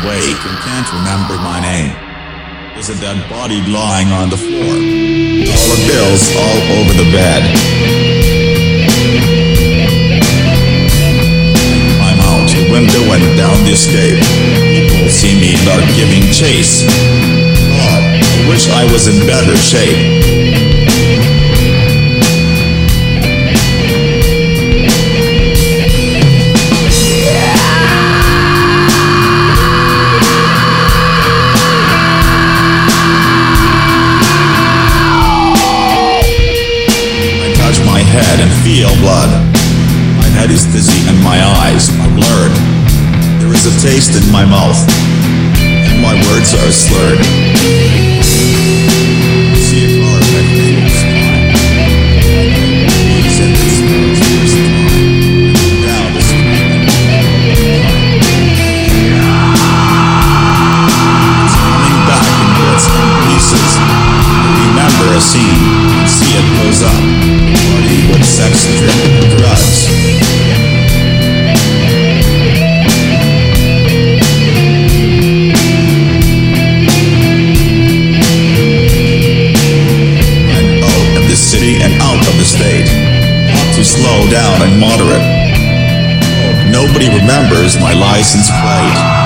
can't remember my name. There's a dead body lying on the floor. Dollar bills all over the bed. I'm out the window and down the escape. People see me start giving chase. God, I wish I was in better shape. Head and feel blood. My head is dizzy and my eyes are blurred. There is a taste in my mouth, and my words are slurred. See a state. Slow down and moderate. Nobody remembers my license plate.